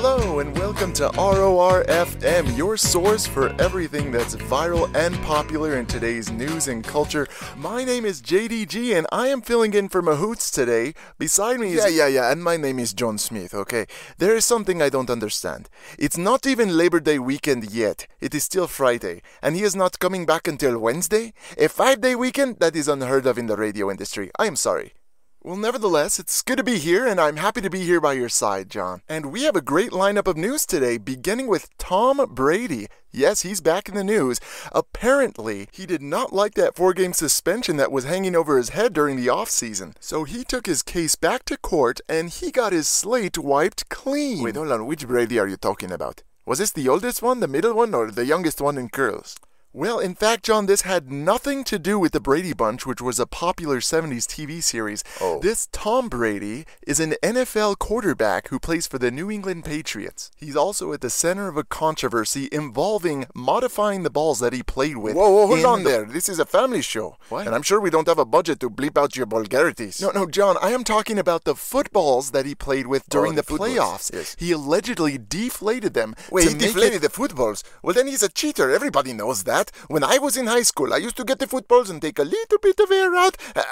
Hello and welcome to RORFM, your source for everything that's viral and popular in today's news and culture. My name is JDG and I am filling in for Mahoots today. Beside me is. Yeah, yeah, yeah, and my name is John Smith, okay? There is something I don't understand. It's not even Labor Day weekend yet. It is still Friday, and he is not coming back until Wednesday? A five day weekend? That is unheard of in the radio industry. I am sorry. Well, nevertheless, it's good to be here, and I'm happy to be here by your side, John. And we have a great lineup of news today, beginning with Tom Brady. Yes, he's back in the news. Apparently, he did not like that four game suspension that was hanging over his head during the offseason. So he took his case back to court and he got his slate wiped clean. Wait, hold on. Which Brady are you talking about? Was this the oldest one, the middle one, or the youngest one in curls? Well, in fact, John, this had nothing to do with the Brady Bunch, which was a popular 70s TV series. Oh. This Tom Brady is an NFL quarterback who plays for the New England Patriots. He's also at the center of a controversy involving modifying the balls that he played with. Whoa, whoa, hold on the- there. This is a family show. What? And I'm sure we don't have a budget to bleep out your vulgarities. No, no, John, I am talking about the footballs that he played with oh, during Oh, the, the playoffs. yes. He allegedly deflated them. Wait, he deflated it- the footballs. Well, then he's a cheater. Everybody knows that. When I was in high school, I used to get the footballs and take a little bit of air out. Uh,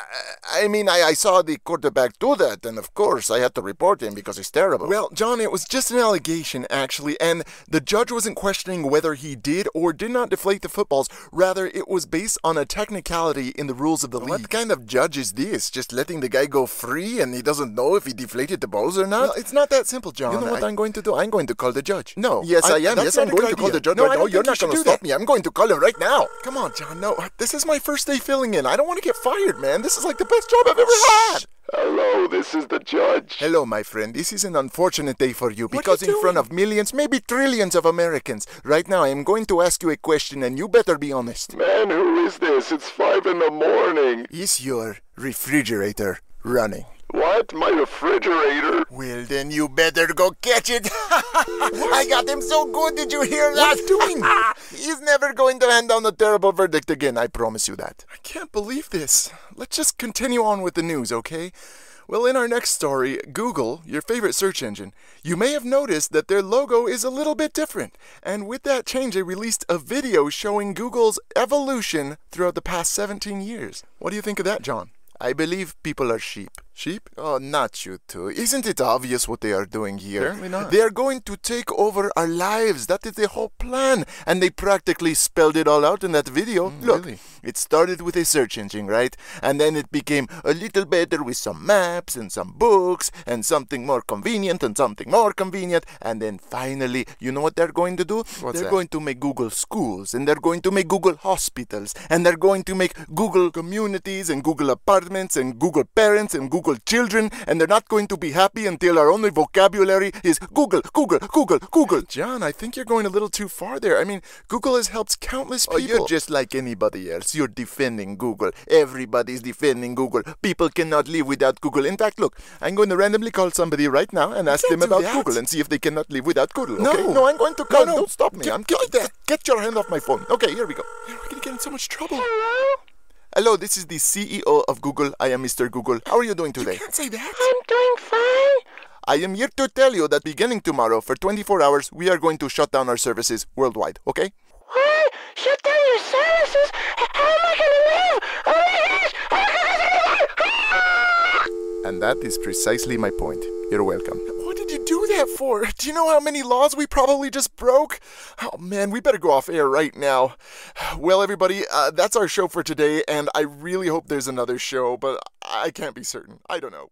I mean, I, I saw the quarterback do that, and of course, I had to report him because he's terrible. Well, John, it was just an allegation, actually, and the judge wasn't questioning whether he did or did not deflate the footballs. Rather, it was based on a technicality in the rules of the league. what kind of judge is this? Just letting the guy go free and he doesn't know if he deflated the balls or not? Well, it's not that simple, John. you know what I- I'm going to do? I'm going to call the judge. No, Yes, I- I, am. Yes, I'm going to call the judge No, right I now. You're not going to stop that. me. I'm going to call him right now. Come on, John. No, this is my first day filling in. I don't want to get fired, man. This is like the best job I've ever had. Hello, this is the judge. Hello, my friend. This is an unfortunate day for you because you in front of millions, maybe trillions of Americans, right now I am going to ask you a question and you better be honest. Man, who is this? It's five in the morning. Is your refrigerator running? What? My refrigerator? Well, then you better go catch it. I got him so good. Did you hear that? What doing? He's never going to hand down a terrible verdict again. I promise you that. I can't believe this. Let's just continue on with the news, okay? Well, in our next story, Google, your favorite search engine, you may have noticed that their logo is a little bit different. And with that change, they released a video showing Google's evolution throughout the past 17 years. What do you think of that, John? I believe people are sheep. Sheep? Oh, not you two. Isn't it obvious what they are doing here? Apparently not. They are going to take over our lives. That is the whole plan. And they practically spelled it all out in that video. Mm, Look, really? It started with a search engine, right? And then it became a little better with some maps and some books and something more convenient and something more convenient. And then finally, you know what they're going to do? What's they're that? going to make Google schools and they're going to make Google hospitals and they're going to make Google communities and Google apartments and Google parents and Google children. And they're not going to be happy until our only vocabulary is Google, Google, Google, Google. John, I think you're going a little too far there. I mean, Google has helped countless Oh, people. you're just like anybody else. You're defending Google. Everybody's defending Google. People cannot live without Google. In fact, look, I'm going to randomly call somebody right now and ask them about that. Google and see if they cannot live without Google. No. okay? no, I'm going to call. no. Don't stop me. Get- I'm get get, that. get your hand off my phone. Okay, here we go. Man, we're going to get in so much trouble. Hello, Hello, this is the CEO of Google. I am Mr. Google. How are you doing today? can't say that. I'm doing fine. I am here to tell you that beginning tomorrow, for 24 hours, we are going to shut down our services worldwide, okay? What? Shut down your services? H- How am I gonna live? Oh my gosh! Oh my gosh! And that is precisely my point. You're welcome. What did you do that for? Do you know how many laws we probably just broke? Oh man, we better go off air right now. Well, everybody, uh, that's our show for today, and I really hope there's another show, but I can't be certain. I don't know.